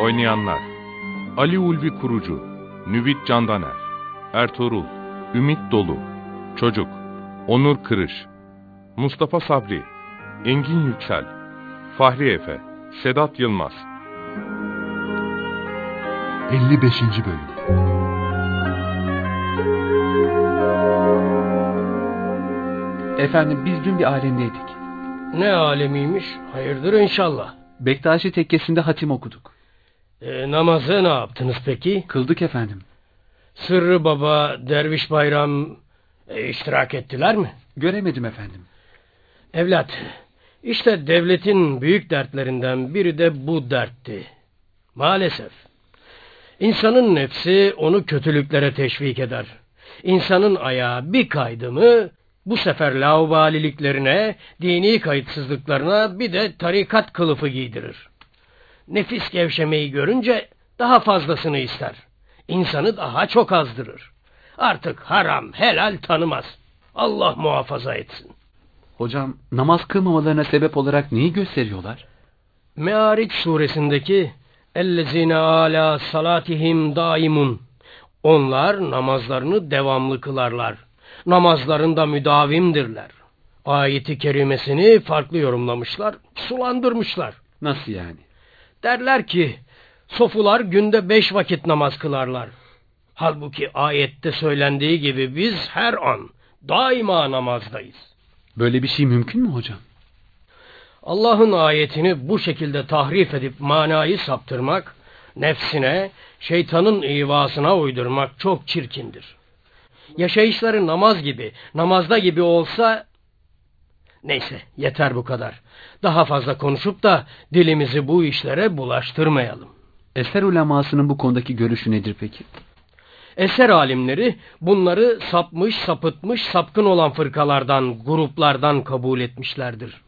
Oynayanlar Ali Ulvi Kurucu Nüvit Candaner Ertuğrul Ümit Dolu Çocuk Onur Kırış Mustafa Sabri Engin Yüksel Fahri Efe Sedat Yılmaz 55. Bölüm Efendim biz dün bir alemdeydik. Ne alemiymiş? Hayırdır inşallah. Bektaşi tekkesinde hatim okuduk. E, namazı ne yaptınız peki? Kıldık efendim. Sırrı Baba, Derviş Bayram e, iştirak ettiler mi? Göremedim efendim. Evlat, işte devletin büyük dertlerinden biri de bu dertti. Maalesef. İnsanın nefsi onu kötülüklere teşvik eder. İnsanın ayağı bir kaydı mı bu sefer laubaliliklerine, dini kayıtsızlıklarına bir de tarikat kılıfı giydirir. Nefis gevşemeyi görünce daha fazlasını ister. İnsanı daha çok azdırır. Artık haram, helal tanımaz. Allah muhafaza etsin. Hocam namaz kılmamalarına sebep olarak neyi gösteriyorlar? Meariç suresindeki ellezine ala salatihim daimun. Onlar namazlarını devamlı kılarlar. Namazlarında müdavimdirler. Ayeti kerimesini farklı yorumlamışlar, sulandırmışlar. Nasıl yani? Derler ki, sofular günde beş vakit namaz kılarlar. Halbuki ayette söylendiği gibi biz her an, daima namazdayız. Böyle bir şey mümkün mü hocam? Allah'ın ayetini bu şekilde tahrif edip manayı saptırmak, nefsine, şeytanın ivasına uydurmak çok çirkindir. Yaşayışları namaz gibi, namazda gibi olsa... Neyse yeter bu kadar. Daha fazla konuşup da dilimizi bu işlere bulaştırmayalım. Eser ulemasının bu konudaki görüşü nedir peki? Eser alimleri bunları sapmış, sapıtmış, sapkın olan fırkalardan, gruplardan kabul etmişlerdir.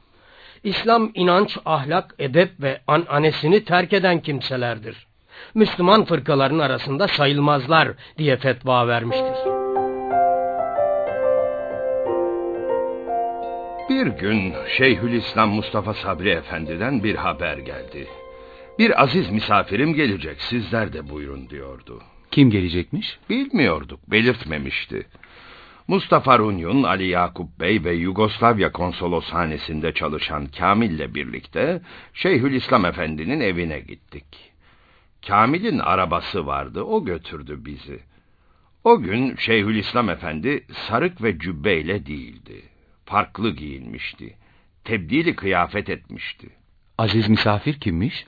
İslam inanç, ahlak, edep ve ananesini terk eden kimselerdir. Müslüman fırkaların arasında sayılmazlar diye fetva vermiştir. Bir gün Şeyhülislam Mustafa Sabri Efendi'den bir haber geldi. Bir aziz misafirim gelecek sizler de buyurun diyordu. Kim gelecekmiş? Bilmiyorduk belirtmemişti. Mustafa Runyun, Ali Yakup Bey ve Yugoslavya konsoloshanesinde çalışan Kamil'le birlikte Şeyhülislam Efendi'nin evine gittik. Kamil'in arabası vardı, o götürdü bizi. O gün Şeyhülislam Efendi sarık ve cübbeyle değildi farklı giyinmişti. Tebdili kıyafet etmişti. Aziz misafir kimmiş?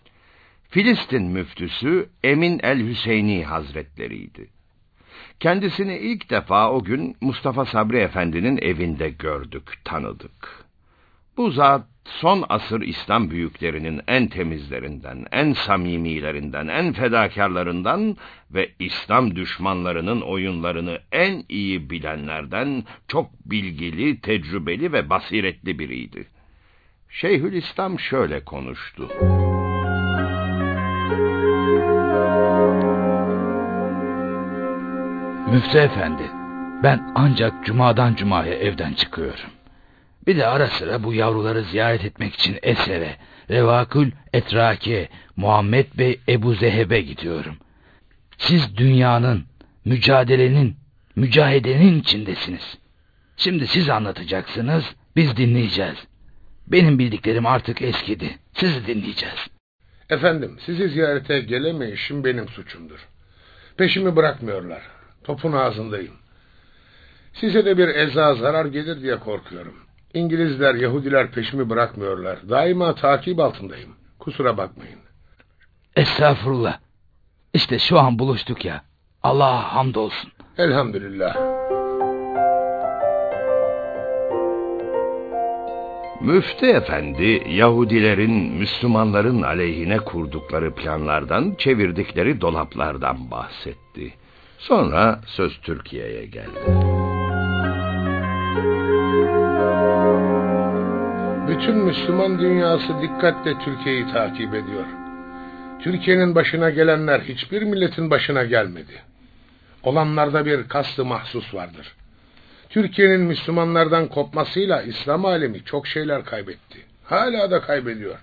Filistin müftüsü Emin el-Hüseyni Hazretleriydi. Kendisini ilk defa o gün Mustafa Sabri Efendi'nin evinde gördük, tanıdık. Bu zat son asır İslam büyüklerinin en temizlerinden, en samimilerinden, en fedakarlarından ve İslam düşmanlarının oyunlarını en iyi bilenlerden çok bilgili, tecrübeli ve basiretli biriydi. Şeyhülislam şöyle konuştu. Müftü efendi, ben ancak cumadan cumaya evden çıkıyorum. Bir de ara sıra bu yavruları ziyaret etmek için Eser'e, Revakül Etrake, Muhammed Bey Ebu Zeheb'e gidiyorum. Siz dünyanın, mücadelenin, mücahedenin içindesiniz. Şimdi siz anlatacaksınız, biz dinleyeceğiz. Benim bildiklerim artık eskidi. Sizi dinleyeceğiz. Efendim, sizi ziyarete gelemeyişim benim suçumdur. Peşimi bırakmıyorlar. Topun ağzındayım. Size de bir eza zarar gelir diye korkuyorum. İngilizler, Yahudiler peşimi bırakmıyorlar. Daima takip altındayım. Kusura bakmayın. Estağfurullah. İşte şu an buluştuk ya. Allah'a hamdolsun. Elhamdülillah. Müftü efendi Yahudilerin Müslümanların aleyhine kurdukları planlardan çevirdikleri dolaplardan bahsetti. Sonra söz Türkiye'ye geldi. Bütün Müslüman dünyası dikkatle Türkiye'yi takip ediyor. Türkiye'nin başına gelenler hiçbir milletin başına gelmedi. Olanlarda bir kastı mahsus vardır. Türkiye'nin Müslümanlardan kopmasıyla İslam alemi çok şeyler kaybetti. Hala da kaybediyor.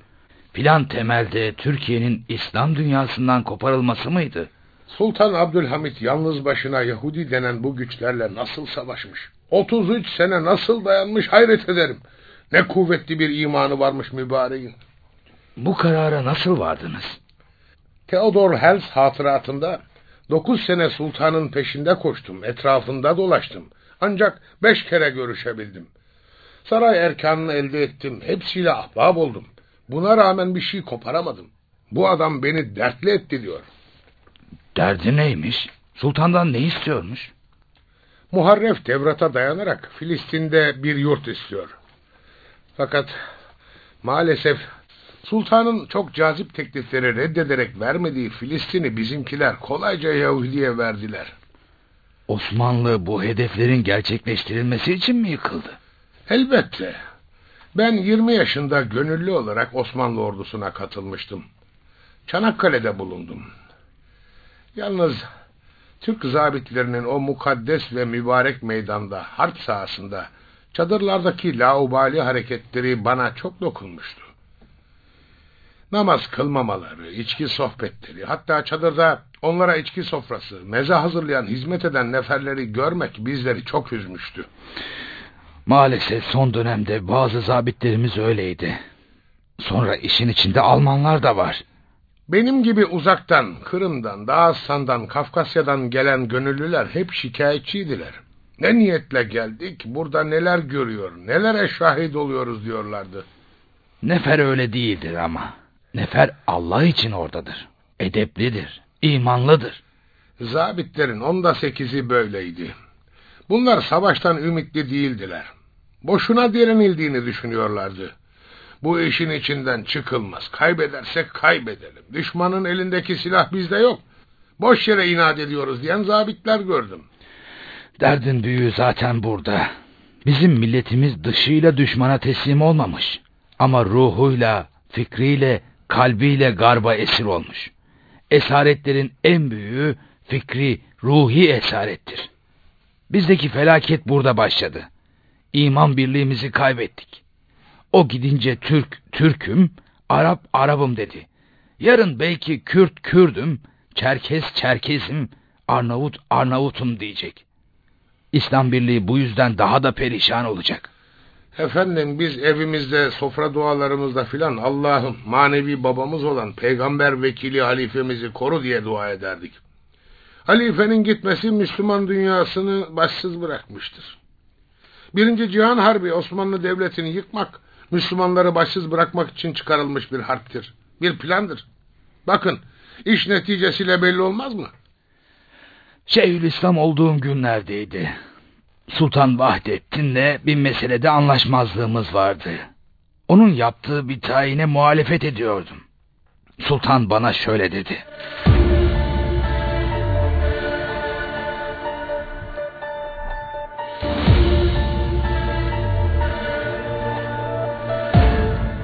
Plan temelde Türkiye'nin İslam dünyasından koparılması mıydı? Sultan Abdülhamit yalnız başına Yahudi denen bu güçlerle nasıl savaşmış? 33 sene nasıl dayanmış hayret ederim. Ne kuvvetli bir imanı varmış mübareğin. Bu karara nasıl vardınız? Theodor Hels hatıratında 9 sene sultanın peşinde koştum, etrafında dolaştım. Ancak beş kere görüşebildim. Saray erkanını elde ettim, hepsiyle ahbab oldum. Buna rağmen bir şey koparamadım. Bu adam beni dertli etti diyor. Derdi neymiş? Sultandan ne istiyormuş? Muharref Tevrat'a dayanarak Filistin'de bir yurt istiyor. Fakat maalesef sultanın çok cazip teklifleri reddederek vermediği Filistin'i bizimkiler kolayca Yahudi'ye verdiler. Osmanlı bu hedeflerin gerçekleştirilmesi için mi yıkıldı? Elbette. Ben 20 yaşında gönüllü olarak Osmanlı ordusuna katılmıştım. Çanakkale'de bulundum. Yalnız Türk zabitlerinin o mukaddes ve mübarek meydanda, harp sahasında, çadırlardaki laubali hareketleri bana çok dokunmuştu. Namaz kılmamaları, içki sohbetleri, hatta çadırda onlara içki sofrası, meze hazırlayan, hizmet eden neferleri görmek bizleri çok üzmüştü. Maalesef son dönemde bazı zabitlerimiz öyleydi. Sonra işin içinde Almanlar da var. Benim gibi uzaktan, Kırım'dan, Dağıstan'dan, Kafkasya'dan gelen gönüllüler hep şikayetçiydiler. Ne niyetle geldik, burada neler görüyor, nelere şahit oluyoruz diyorlardı. Nefer öyle değildir ama. Nefer Allah için oradadır. Edeplidir, imanlıdır. Zabitlerin onda sekizi böyleydi. Bunlar savaştan ümitli değildiler. Boşuna direnildiğini düşünüyorlardı. Bu işin içinden çıkılmaz. Kaybedersek kaybedelim. Düşmanın elindeki silah bizde yok. Boş yere inat ediyoruz diyen zabitler gördüm. Derdin büyüğü zaten burada. Bizim milletimiz dışıyla düşmana teslim olmamış. Ama ruhuyla, fikriyle, kalbiyle garba esir olmuş. Esaretlerin en büyüğü fikri, ruhi esarettir. Bizdeki felaket burada başladı. İman birliğimizi kaybettik. O gidince Türk, Türk'üm, Arap, Arap'ım dedi. Yarın belki Kürt, Kürdüm, Çerkez, Çerkez'im, Arnavut, Arnavut'um diyecek. İslam Birliği bu yüzden daha da perişan olacak. Efendim biz evimizde sofra dualarımızda filan Allah'ım manevi babamız olan peygamber vekili halifemizi koru diye dua ederdik. Halifenin gitmesi Müslüman dünyasını başsız bırakmıştır. Birinci Cihan Harbi Osmanlı Devleti'ni yıkmak, Müslümanları başsız bırakmak için çıkarılmış bir harptir. Bir plandır. Bakın, iş neticesiyle belli olmaz mı? Şeyhülislam olduğum günlerdeydi. Sultan Vahdettin'le bir meselede anlaşmazlığımız vardı. Onun yaptığı bir tayine muhalefet ediyordum. Sultan bana şöyle dedi.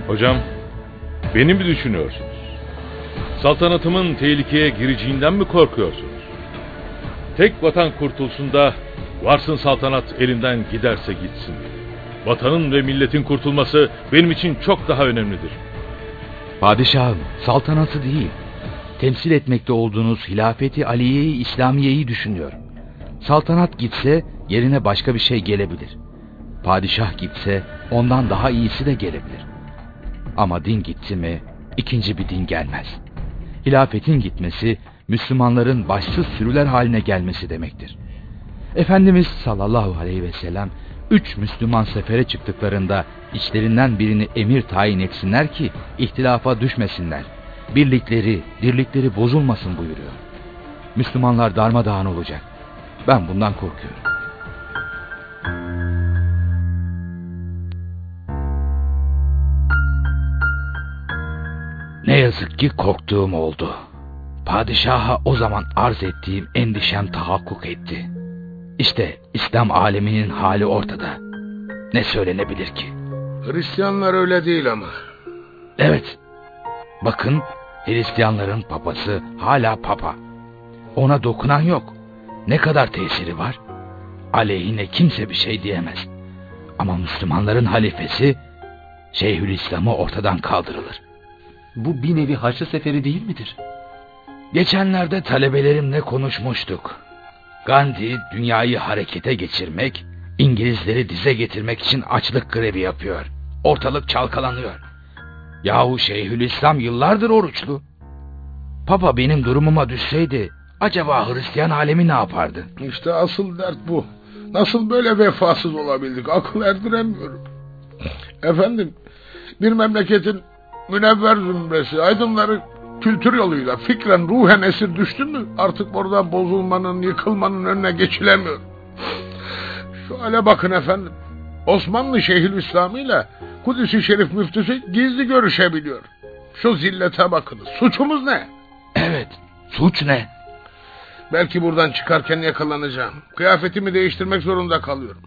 Hocam, beni mi düşünüyorsunuz? Saltanatımın tehlikeye gireceğinden mi korkuyorsunuz? Tek vatan kurtulsun da varsın saltanat elimden giderse gitsin. Vatanın ve milletin kurtulması benim için çok daha önemlidir. Padişahım, saltanatı değil, temsil etmekte olduğunuz hilafeti Aliye'yi, İslamiye'yi düşünüyorum. Saltanat gitse yerine başka bir şey gelebilir. Padişah gitse ondan daha iyisi de gelebilir. Ama din gitti mi ikinci bir din gelmez. Hilafetin gitmesi Müslümanların başsız sürüler haline gelmesi demektir. Efendimiz sallallahu aleyhi ve sellem üç Müslüman sefere çıktıklarında içlerinden birini emir tayin etsinler ki ihtilafa düşmesinler. Birlikleri, dirlikleri bozulmasın buyuruyor. Müslümanlar darmadağın olacak. Ben bundan korkuyorum. Ne yazık ki korktuğum oldu. Padişaha o zaman arz ettiğim endişem tahakkuk etti. İşte İslam aleminin hali ortada. Ne söylenebilir ki? Hristiyanlar öyle değil ama. Evet. Bakın Hristiyanların papası hala papa. Ona dokunan yok. Ne kadar tesiri var? Aleyhine kimse bir şey diyemez. Ama Müslümanların halifesi Şeyhülislam'ı ortadan kaldırılır. Bu bir nevi Haçlı Seferi değil midir? Geçenlerde talebelerimle konuşmuştuk. Gandhi dünyayı harekete geçirmek, İngilizleri dize getirmek için açlık grevi yapıyor. Ortalık çalkalanıyor. Yahu Şeyhülislam yıllardır oruçlu. Papa benim durumuma düşseydi acaba Hristiyan alemi ne yapardı? İşte asıl dert bu. Nasıl böyle vefasız olabildik akıl erdiremiyorum. Efendim bir memleketin münevver zümresi aydınları kültür yoluyla fikren ruhen esir düştü mü artık burada bozulmanın yıkılmanın önüne geçilemiyor. Şu hale bakın efendim. Osmanlı Şeyhülislamı ile Kudüs-i Şerif müftüsü gizli görüşebiliyor. Şu zillete bakınız. Suçumuz ne? Evet, suç ne? Belki buradan çıkarken yakalanacağım. Kıyafetimi değiştirmek zorunda kalıyorum.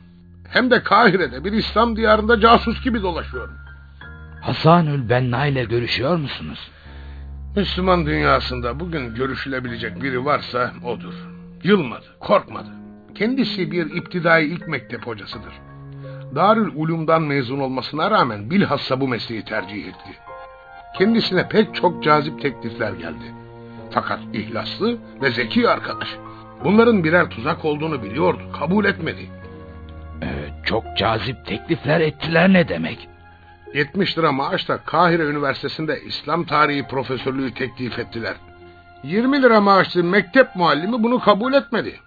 Hem de Kahire'de bir İslam diyarında casus gibi dolaşıyorum. Hasanül Benna ile görüşüyor musunuz? Müslüman dünyasında bugün görüşülebilecek biri varsa odur. Yılmadı, korkmadı. Kendisi bir iptidai ilk mektep hocasıdır. Darül Ulum'dan mezun olmasına rağmen bilhassa bu mesleği tercih etti. Kendisine pek çok cazip teklifler geldi. Fakat ihlaslı ve zeki arkadaş. Bunların birer tuzak olduğunu biliyordu, kabul etmedi. Ee, çok cazip teklifler ettiler ne demek? 70 lira maaşla Kahire Üniversitesi'nde İslam tarihi profesörlüğü teklif ettiler. 20 lira maaşlı mektep muallimi bunu kabul etmedi.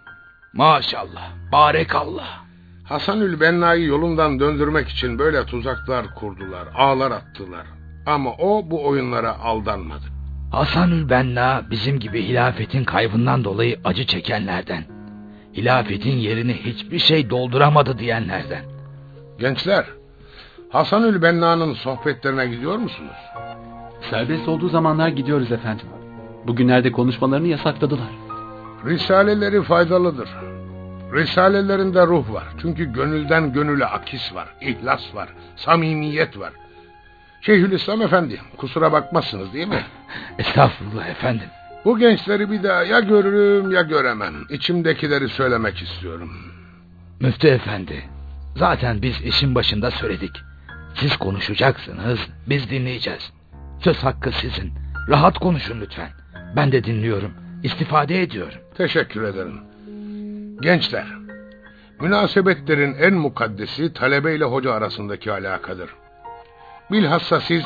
Maşallah, barekallah. Hasanül Benna'yı yolundan döndürmek için böyle tuzaklar kurdular, ağlar attılar. Ama o bu oyunlara aldanmadı. Hasanül Benna bizim gibi hilafetin kaybından dolayı acı çekenlerden. Hilafetin yerini hiçbir şey dolduramadı diyenlerden. Gençler, Hasanül Benna'nın sohbetlerine gidiyor musunuz? Serbest olduğu zamanlar gidiyoruz efendim. Bugünlerde konuşmalarını yasakladılar. Risaleleri faydalıdır. Risalelerinde ruh var. Çünkü gönülden gönüle akis var, ihlas var, samimiyet var. Şeyhülislam Efendi, kusura bakmazsınız değil mi? Estağfurullah efendim. Bu gençleri bir daha ya görürüm ya göremem. İçimdekileri söylemek istiyorum. Müftü efendi, zaten biz işin başında söyledik. Siz konuşacaksınız, biz dinleyeceğiz. Söz hakkı sizin. Rahat konuşun lütfen. Ben de dinliyorum, istifade ediyorum. Teşekkür ederim. Gençler, münasebetlerin en mukaddesi talebe ile hoca arasındaki alakadır. Bilhassa siz,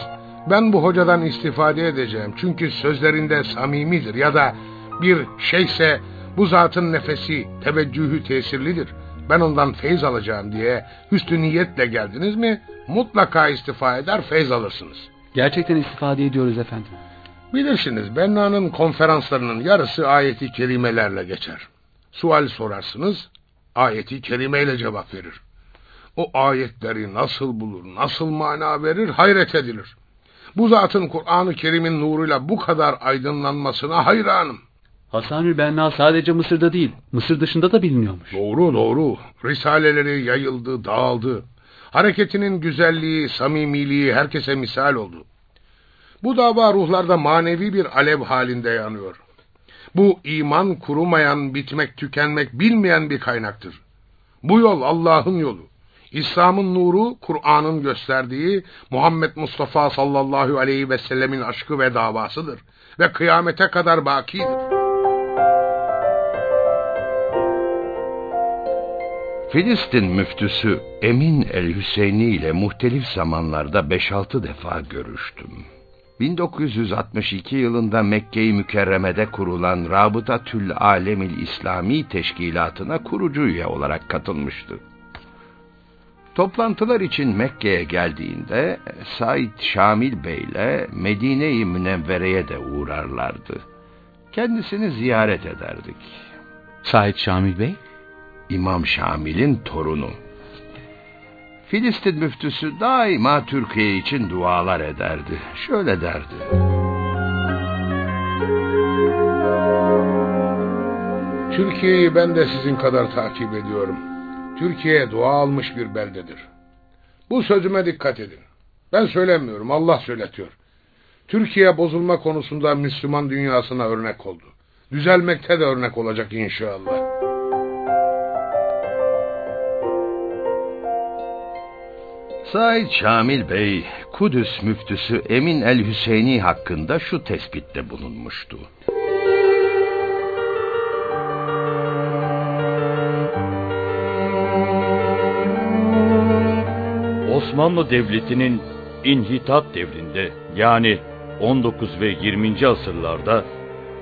ben bu hocadan istifade edeceğim çünkü sözlerinde samimidir ya da bir şeyse bu zatın nefesi, teveccühü tesirlidir. Ben ondan feyz alacağım diye hüsnü niyetle geldiniz mi mutlaka istifa eder feyz alırsınız. Gerçekten istifade ediyoruz efendim. Bilirsiniz Benna'nın konferanslarının yarısı ayeti kerimelerle geçer. Sual sorarsınız, ayeti kerimeyle cevap verir. O ayetleri nasıl bulur, nasıl mana verir hayret edilir. Bu zatın Kur'an-ı Kerim'in nuruyla bu kadar aydınlanmasına hayranım. Hasanül Benna sadece Mısır'da değil, Mısır dışında da biliniyormuş. Doğru doğru. Risaleleri yayıldı, dağıldı. Hareketinin güzelliği, samimiliği herkese misal oldu. Bu dava ruhlarda manevi bir alev halinde yanıyor. Bu iman kurumayan, bitmek, tükenmek bilmeyen bir kaynaktır. Bu yol Allah'ın yolu. İslam'ın nuru, Kur'an'ın gösterdiği Muhammed Mustafa sallallahu aleyhi ve sellemin aşkı ve davasıdır. Ve kıyamete kadar bakidir. Filistin müftüsü Emin el-Hüseyni ile muhtelif zamanlarda 5-6 defa görüştüm. 1962 yılında Mekke-i Mükerreme'de kurulan Rabıta-tül Alemil İslami Teşkilatı'na kurucu üye olarak katılmıştı. Toplantılar için Mekke'ye geldiğinde Said Şamil Bey ile Medine-i Münevvere'ye de uğrarlardı. Kendisini ziyaret ederdik. Said Şamil Bey? İmam Şamil'in torunu. Filistin müftüsü daima Türkiye için dualar ederdi. Şöyle derdi. Türkiye'yi ben de sizin kadar takip ediyorum. Türkiye dua almış bir beldedir. Bu sözüme dikkat edin. Ben söylemiyorum, Allah söyletiyor. Türkiye bozulma konusunda Müslüman dünyasına örnek oldu. Düzelmekte de örnek olacak inşallah. Said Şamil Bey, Kudüs müftüsü Emin el-Hüseyni hakkında şu tespitte bulunmuştu. Osmanlı Devleti'nin inhitat devrinde yani 19 ve 20. asırlarda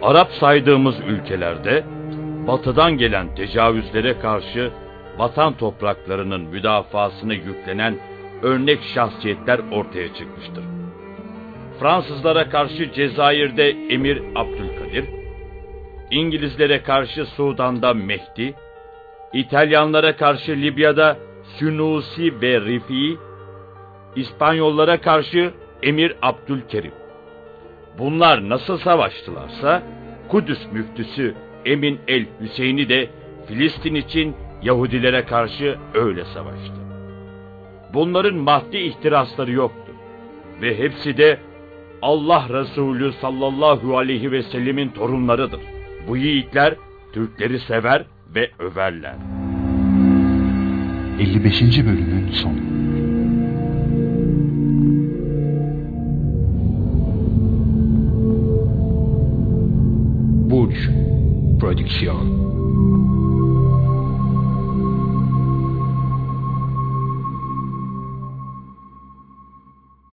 Arap saydığımız ülkelerde batıdan gelen tecavüzlere karşı vatan topraklarının müdafasını yüklenen örnek şahsiyetler ortaya çıkmıştır. Fransızlara karşı Cezayir'de Emir Abdülkadir, İngilizlere karşı Sudan'da Mehdi, İtalyanlara karşı Libya'da Sünusi ve Rifi, İspanyollara karşı Emir Abdülkerim. Bunlar nasıl savaştılarsa Kudüs müftüsü Emin el Hüseyin'i de Filistin için Yahudilere karşı öyle savaştı. Bunların maddi ihtirasları yoktu ve hepsi de Allah Resulü sallallahu aleyhi ve sellemin torunlarıdır. Bu yiğitler Türkleri sever ve överler. 55. bölümün sonu. Burç Prodüksiyon